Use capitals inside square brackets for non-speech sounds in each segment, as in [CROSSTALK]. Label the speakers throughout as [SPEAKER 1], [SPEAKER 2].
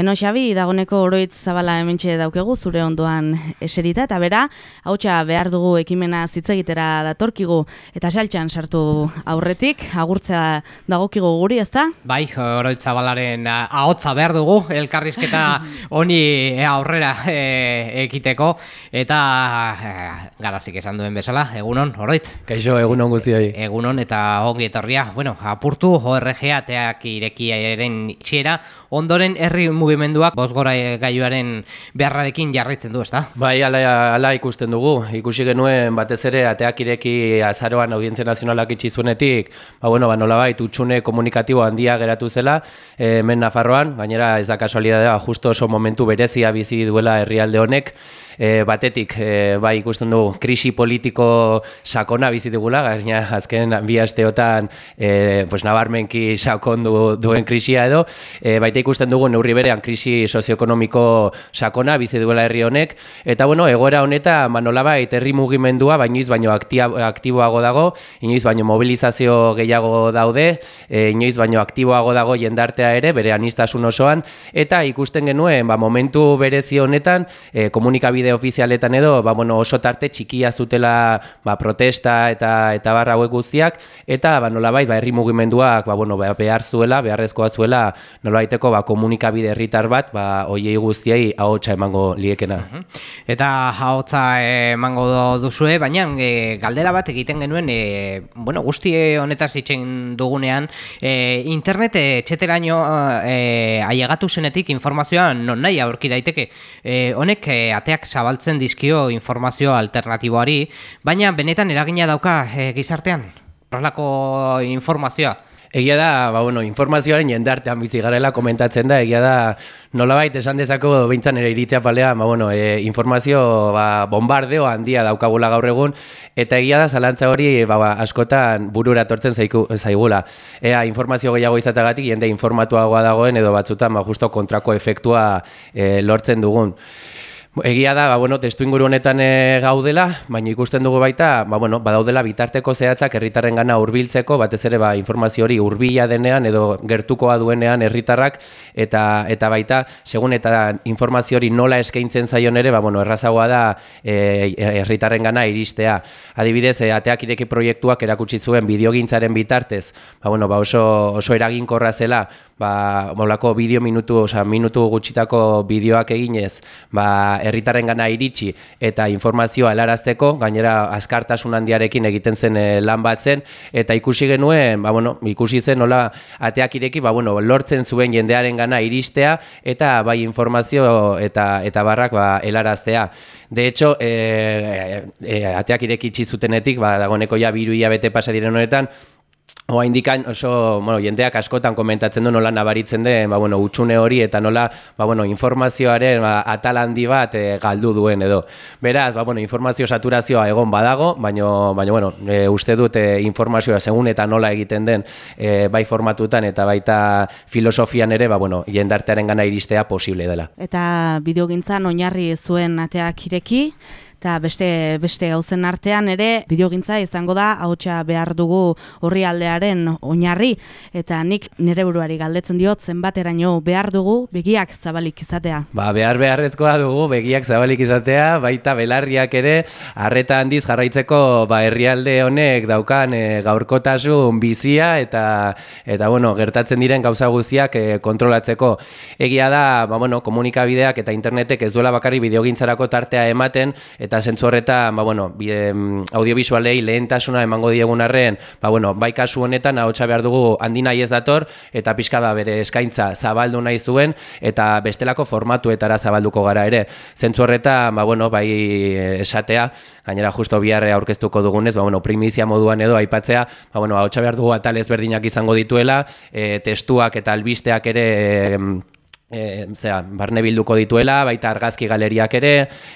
[SPEAKER 1] Beno Xabi, dagoneko oroitz zabala hementxe daukegu zure ondoan eserita, eta bera, hautsa behar dugu ekimena zitzegitera datorkigu, eta saltxan sartu aurretik, agurtzea dagokigu guri, ezta?
[SPEAKER 2] Bai, oroitz zabalaren ahotza behar dugu, elkarrizketa [LAUGHS] honi e, aurrera e, ekiteko, eta e, garazik esan duen bezala, egunon, oroitz?
[SPEAKER 3] Kaixo, egunon guztioi.
[SPEAKER 2] Egunon, eta ongi etorria, bueno, apurtu, ORG ateak irekiaren txiera, ondoren herri mugimenduak bosgora gaioaren beharrarekin jarraitzen du, ezta?
[SPEAKER 3] Bai, ala, ala ikusten dugu. Ikusi genuen batez ere ateak ireki azaroan audientzia nazionalak itxizunetik, ba, bueno, ba, nola bai, utxune komunikatibo handia geratu zela, e, men Nafarroan, gainera ez da kasualidadea, justo oso momentu berezia bizi duela herrialde honek, e, batetik e, bai ikusten du krisi politiko sakona bizitugula, gaina azken bi asteotan e, pues nabarmenki sakondu duen krisia edo, e, baita ikusten dugu neurri berean krisi sozioekonomiko sakona bizi duela herri honek. Eta bueno, egoera honeta manolabait herri mugimendua bainoiz baino aktiboago dago, inoiz baino mobilizazio gehiago daude, e, inoiz baino aktiboago dago jendartea ere bere anistasun osoan. Eta ikusten genuen ba, momentu berezi honetan e, komunikabide bide ofizialetan edo ba, bueno, oso tarte txikia zutela ba, protesta eta eta barra hauek guztiak eta ba, nolabait ba, herri mugimenduak ba, bueno, ba, behar zuela, beharrezkoa zuela nolabaiteko ba, komunikabide herritar bat ba, oiei guztiei ahotsa emango liekena.
[SPEAKER 2] Eta ahotsa emango duzue, baina e, galdera bat egiten genuen e, bueno, guzti honetaz itzen dugunean e, internet etxeteraino e, ailegatu zenetik informazioa non nahi aurki daiteke. E, honek e, ateak zabaltzen dizkio informazio alternatiboari, baina benetan eragina dauka e, gizartean? Horrelako informazioa?
[SPEAKER 3] Egia da, ba, bueno, informazioaren jendartean bizi garela komentatzen da, egia da, nolabait esan dezako behintzan ere iritzea palea, ba, bueno, e, informazio ba, bombardeo handia daukagula gaur egun, eta egia da, zalantza hori ba, ba, askotan burura tortzen zaiku, zaigula. Ea, informazio gehiago izatagatik, jende informatuagoa dagoen, edo batzutan, ba, justo kontrako efektua e, lortzen dugun. Egia da, ba, bueno, testu inguru honetan e, gaudela, baina ikusten dugu baita, ba, bueno, badaudela bitarteko zehatzak herritarren gana urbiltzeko, batez ere ba, informazio hori urbila denean edo gertukoa duenean herritarrak eta eta baita, segun eta informazio hori nola eskaintzen zaion ere, ba, bueno, errazagoa da e, herritarren gana iristea. Adibidez, e, ateak ireki proiektuak erakutsi zuen bideogintzaren bitartez, ba, bueno, ba, oso, oso eraginkorra zela, ba, molako bideo minutu, oza, minutu gutxitako bideoak eginez, ba, herritaren gana iritsi eta informazioa helarazteko, gainera azkartasun handiarekin egiten zen e, lan bat zen, eta ikusi genuen, ba, bueno, ikusi zen nola ateak ireki, ba, bueno, lortzen zuen jendearen gana iristea, eta bai informazio eta eta barrak ba, helaraztea. De hecho, e, e, ateak ireki zutenetik, ba, dagoneko ja biru bete pasa diren honetan, Oa indikan oso, bueno, jendeak askotan komentatzen du nola nabaritzen den, ba, bueno, utxune hori eta nola, ba, bueno, informazioaren ba, atal handi bat e, galdu duen edo. Beraz, ba, bueno, informazio saturazioa egon badago, baina, baina bueno, e, uste dut e, informazioa segun eta nola egiten den e, bai formatutan eta baita filosofian ere, ba, bueno, jendartearen gana iristea posible dela.
[SPEAKER 1] Eta bideogintzan oinarri zuen ateak ireki, eta beste beste gauzen artean ere bideogintza izango da ahotsa behar dugu horri aldearen oinarri eta nik nire buruari galdetzen diot zenbateraino behar dugu begiak zabalik izatea.
[SPEAKER 3] Ba, behar beharrezkoa dugu begiak zabalik izatea, baita belarriak ere harreta handiz jarraitzeko ba, herrialde honek daukan e, gaurkotasun bizia eta eta bueno, gertatzen diren gauza guztiak e, kontrolatzeko. Egia da, ba, bueno, komunikabideak eta internetek ez duela bakarri bideogintzarako tartea ematen eta zentzu horretan, ba, bueno, audiovisualei lehentasuna emango diegun arren, ba, bueno, bai kasu honetan ahotsa behar dugu handi nahi ez dator, eta pixka da bere eskaintza zabaldu nahi zuen, eta bestelako formatuetara zabalduko gara ere. Zentzu horretan, ba, bueno, bai esatea, gainera justo biharre aurkeztuko dugunez, ba, bueno, primizia moduan edo aipatzea, ba, bueno, ahotsa behar dugu atal ezberdinak izango dituela, e, testuak eta albisteak ere... E, e, zera, barne bilduko dituela, baita argazki galeriak ere,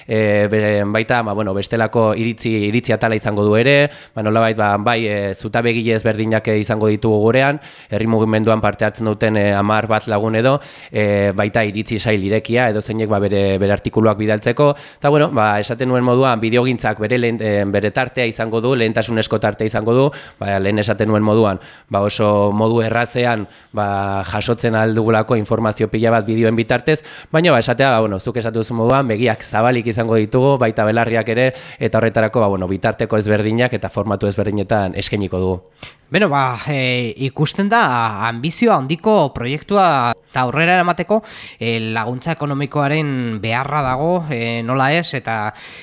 [SPEAKER 3] e, baita ba, bueno, bestelako iritzi, iritzi atala izango du ere, ba, nola ba, bai e, zuta begile ezberdinak izango ditugu gurean, herri mugimenduan parte hartzen duten e, amar bat lagun edo, e, baita iritzi sail irekia, edo zeinek ba, bere, bere artikuluak bidaltzeko, eta bueno, ba, esaten nuen moduan, bideogintzak bere, lehen, bere tartea izango du, lehentasunezko tartea izango du, ba, lehen esaten nuen moduan, ba, oso modu errazean ba, jasotzen aldugulako informazio pila bat bideoen bitartez, baina ba, esatea, ba, bueno, zuk esatu duzu moduan, begiak zabalik izango ditugu, baita belarriak ere, eta horretarako, ba, bueno, bitarteko ezberdinak eta formatu ezberdinetan eskeniko dugu.
[SPEAKER 2] Beno, ba, e, ikusten da ambizioa handiko proiektua eta aurrera eramateko e, laguntza ekonomikoaren beharra dago e, nola ez eta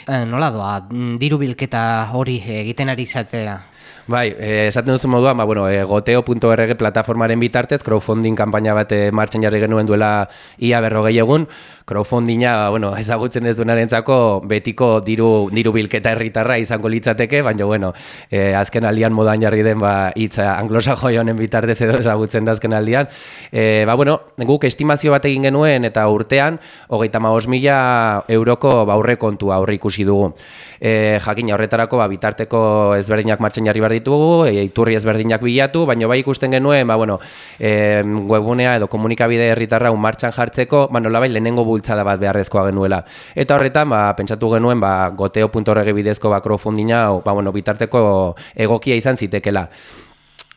[SPEAKER 2] e, nola doa diru bilketa hori egiten ari izatera.
[SPEAKER 3] Bai, eh, esaten duzu moduan, ba, bueno, eh, goteo.org plataformaren bitartez, crowdfunding kanpaina bat eh, martxan jarri genuen duela ia berrogei egun, crowdfundinga, ba, bueno, ezagutzen ez duenarentzako betiko diru, diru bilketa herritarra izango litzateke, baina, bueno, eh, azken aldian modan jarri den, ba, itza anglosa honen bitartez edo ezagutzen da azken aldian. Eh, ba, bueno, guk estimazio bat egin genuen eta urtean, hogeita maos mila euroko baurre kontu aurre ikusi dugu. Eh, jakin, horretarako, ba, bitarteko ezberdinak martxan jarri ditugu, e, iturri ezberdinak bilatu, baina bai ikusten genuen, ba, bueno, e, webunea edo komunikabide herritarra un martxan jartzeko, ba, nola bai, lehenengo bultzada bat beharrezkoa genuela. Eta horretan, ba, pentsatu genuen, ba, goteo.org bidezko ba, crowdfundinga, ba, bueno, bitarteko egokia izan zitekela.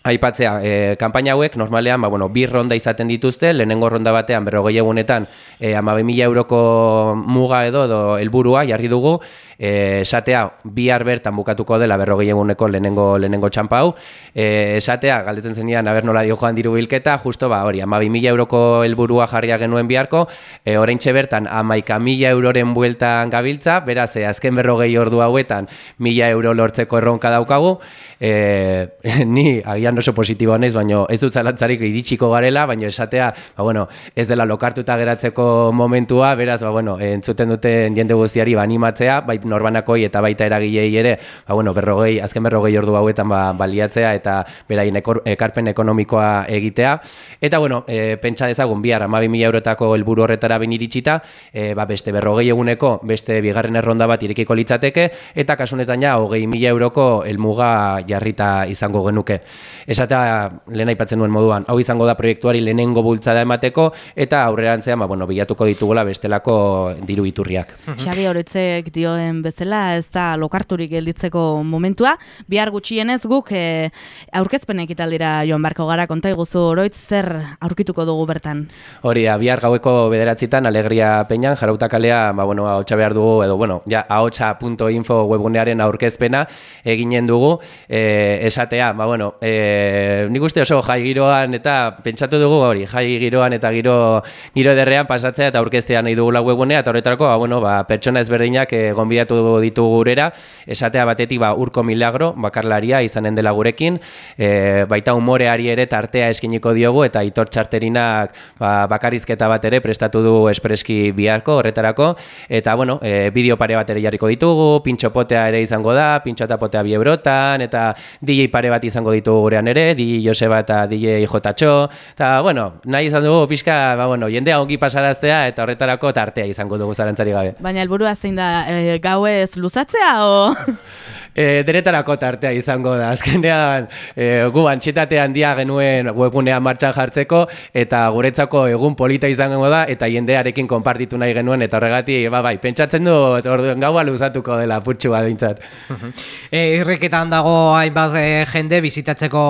[SPEAKER 3] Aipatzea, e, kanpaina hauek normalean ba, bueno, bir ronda izaten dituzte, lehenengo ronda batean berrogei egunetan e, amabe mila euroko muga edo edo helburua jarri dugu, e, esatea bihar bertan bukatuko dela berrogei eguneko lehenengo, lehenengo txampa hau, e, esatea galdetzen zenian aber nola dio joan diru bilketa, justo ba, hori, ama mila euroko helburua jarria genuen biharko, e, orain bertan amaika mila euroren bueltan gabiltza, beraz, e, azken berrogei ordu hauetan mila euro lortzeko erronka daukagu, e, [LAUGHS] ni agian oso positiboa naiz, baina ez dut zalantzarik iritsiko garela, baina esatea, ba, bueno, ez dela lokartuta geratzeko momentua, beraz, ba, bueno, entzuten duten jende guztiari ba, animatzea, bai norbanakoi eta baita eragilei ere, ba, bueno, berrogei, azken berrogei ordu hauetan ba, baliatzea eta beraien ekarpen ekonomikoa egitea. Eta, bueno, e, pentsa dezagun, bihar, amabi mila eurotako helburu horretara bin iritsita, e, ba, beste berrogei eguneko, beste bigarren erronda bat irekiko litzateke, eta kasunetan ja, hogei mila euroko helmuga jarrita izango genuke. Esata, lehen aipatzen nuen moduan, hau izango da proiektuari lehenengo bultzada emateko, eta aurrerantzean, ba, bueno, bilatuko ditugula bestelako diru iturriak.
[SPEAKER 1] Xabi horretzek dioen bezala ez da lokarturik gelditzeko momentua. Bihar gutxienez guk e, aurkezpen ekitaldira joan barko gara konta iguzu oroitz zer aurkituko dugu bertan.
[SPEAKER 3] Hori, bihar gaueko bederatzitan alegria peinan, jarauta kalea, ba, bueno, haotxa behar dugu, edo, bueno, ja, haotxa.info webgunearen aurkezpena eginen dugu, e, esatea, ba, bueno, e, nik uste oso jai giroan eta pentsatu dugu hori, jai giroan eta giro giro ederrean pasatzea eta aurkeztea nahi dugula webgunea, eta horretarako, ba, bueno, ba, pertsona ezberdinak e, gonbidatu ditu gurera, esatea batetik ba, urko milagro, bakarlaria izanen dela gurekin, e, baita umoreari ere tartea eskiniko diogu, eta itor txarterinak ba, bakarizketa bat ere prestatu du espreski biharko horretarako, eta bueno, e, bideo pare bat ere jarriko ditugu, pintxo potea ere izango da, pintxo eta potea biebrotan, eta DJ pare bat izango ditugu gurean ere, DJ Joseba eta DJ Jotatxo, eta bueno, nahi izan dugu pixka, ba, bueno, jendea ongi pasaraztea, eta horretarako tartea izango dugu zarantzari gabe.
[SPEAKER 1] Baina helburua zein da, e, gauez luzatzea o [LAUGHS]
[SPEAKER 3] e, deretarako tartea izango da. [LAUGHS] Azkenean, e, gu antxetate handia genuen webunean martxan jartzeko, eta guretzako egun polita izango da, eta jendearekin konpartitu nahi genuen, eta horregatik, ba, bai, pentsatzen du, orduen gaua luzatuko dela, putxu bat dintzat.
[SPEAKER 2] e, irriketan dago hainbat e, jende bizitatzeko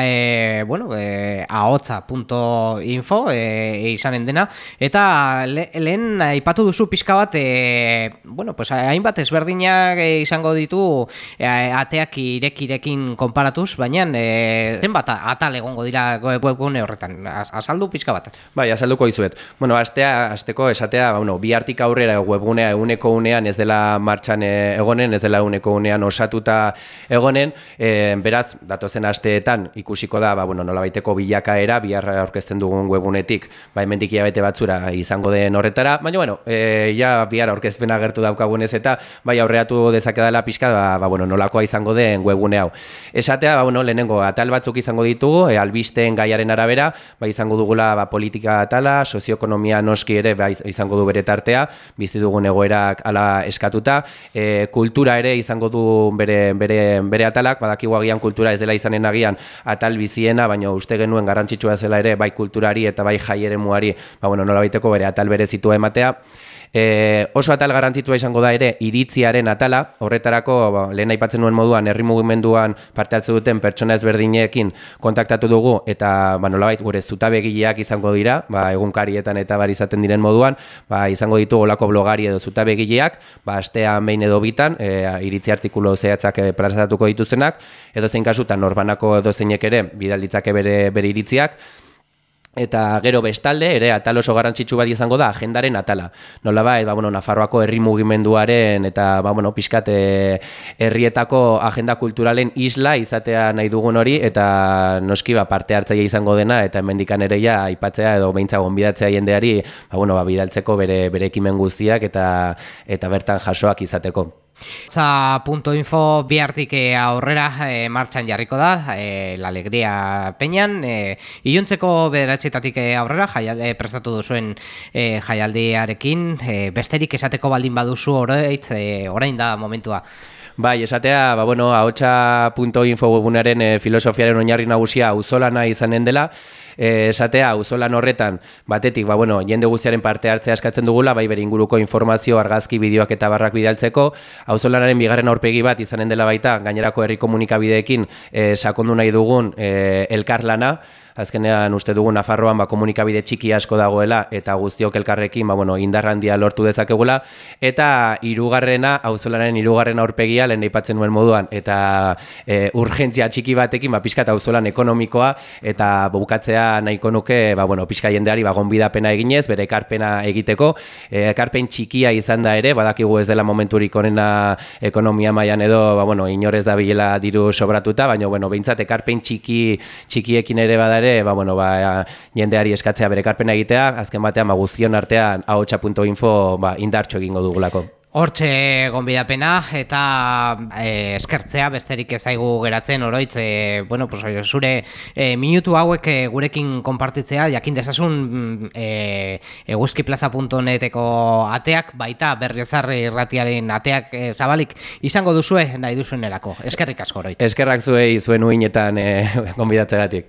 [SPEAKER 2] e, bueno, e, ahotza.info e, izanen dena, eta le, lehen aipatu duzu pixka bat, e, bueno, pues, hainbat ezberdinak e, izango ditu e, ateak irekirekin konparatuz, baina e, zenbat atal egongo dira webgune horretan, azaldu pixka bat.
[SPEAKER 3] Bai, azalduko izuet. Bueno, astea, asteko esatea, bueno, bi hartik aurrera webgunea eguneko unean ez dela martxan e, egonen, ez dela eguneko unean osatuta egonen, e, beraz, datozen asteetan ikusiko da, ba, bueno, nola baiteko bilakaera, biharra aurkezten dugun webunetik, ba, emendik bete batzura izango den horretara, baina, bueno, e, ja, bihar aurkezpena gertu daukagunez eta, bai, aurreatu dezakedala pixka, ba, ba, bueno, nolakoa izango den webune hau. Esatea, ba, bueno, lehenengo atal batzuk izango ditugu, e, albisten gaiaren arabera, ba, izango dugula ba, politika atala, sozioekonomia noski ere ba, izango du bere tartea, bizi dugun egoerak ala eskatuta, e, kultura ere izango du bere, bere, bere atalak, badakigu agian kultura ez dela izanen agian atal biziena, baina uste genuen garrantzitsua zela ere bai kulturari eta bai jai ere muari, ba, bueno, nola baiteko bere atal bere zitu ematea. E, oso atal garrantzitua izango da ere iritziaren atala, horretarako ba, lehen aipatzen nuen moduan herri mugimenduan parte hartze duten pertsona ezberdinekin kontaktatu dugu eta ba nolabait gure zutabegileak izango dira, ba egunkarietan eta bar izaten diren moduan, ba izango ditu olako blogari edo zutabegileak, ba astean behin edo bitan, e, iritzi artikulu zehatzak e, plazatuko dituztenak, edo zein kasutan norbanako edo zeinek ere bidalditzake bere bere iritziak Eta gero bestalde, ere atal oso garrantzitsu bat izango da agendaren atala. Nola bai, ba, bueno, Nafarroako herri mugimenduaren eta ba, bueno, pixkat e, herrietako agenda kulturalen isla izatea nahi dugun hori eta noski ba, parte hartzaile izango dena eta hemendikan ere ja aipatzea edo beintza gonbidatzea jendeari ba, bueno, ba, bidaltzeko bere, bere ekimen guztiak eta, eta bertan jasoak izateko.
[SPEAKER 2] Za.info bihartik eh, aurrera e, martxan jarriko da, e, la alegria peñan, e, iluntzeko bederatxetatik aurrera jaialde, prestatu duzuen e, jaialdiarekin, e, besterik esateko baldin baduzu oroitz, e, orain da momentua.
[SPEAKER 3] Bai, esatea, ba, bueno, haotxa.info webunaren e, filosofiaren oinarri nagusia auzolana izanen dela, e, esatea auzolan horretan, batetik, ba, bueno, jende guztiaren parte hartzea eskatzen dugula, bai bere inguruko informazio, argazki, bideoak eta barrak bidaltzeko, auzolanaren bigarren aurpegi bat izanen dela baita, gainerako herri komunikabideekin e, sakondu nahi dugun e, elkarlana, azkenean uste dugu Nafarroan ba, komunikabide txiki asko dagoela eta guztiok elkarrekin ba, bueno, indarrandia lortu dezakegula. Eta hirugarrena auzolaren hirugarren aurpegia lehen aipatzen nuen moduan eta e, urgentzia txiki batekin ba, pixka eta auzolan ekonomikoa eta bukatzea nahiko nuke ba, bueno, pixka jendeari ba, gonbidapena eginez, bere ekarpena egiteko. E, ekarpen txikia izan da ere, badakigu ez dela momenturik onena ekonomia mailan edo ba, bueno, inorez da bilela diru sobratuta, baina bueno, behintzat ekarpen txiki txikiekin ere bada ere, ba, bueno, ba, jendeari eskatzea bere karpena egitea, azken batean ba, guztion artean ahotsa.info ba, indartxo egingo dugulako.
[SPEAKER 2] Hortxe gonbidapena eta e, eskertzea besterik ezaigu geratzen oroitz e, bueno, pues, zure e, minutu hauek e, gurekin konpartitzea jakin dezasun e, eguzkiplaza.neteko ateak baita berriozarri irratiaren ateak e, zabalik izango duzue nahi duzuen erako. Eskerrik asko oroitz.
[SPEAKER 3] Eskerrak zuei zuen uinetan [LAUGHS] e, gonbidatzegatik.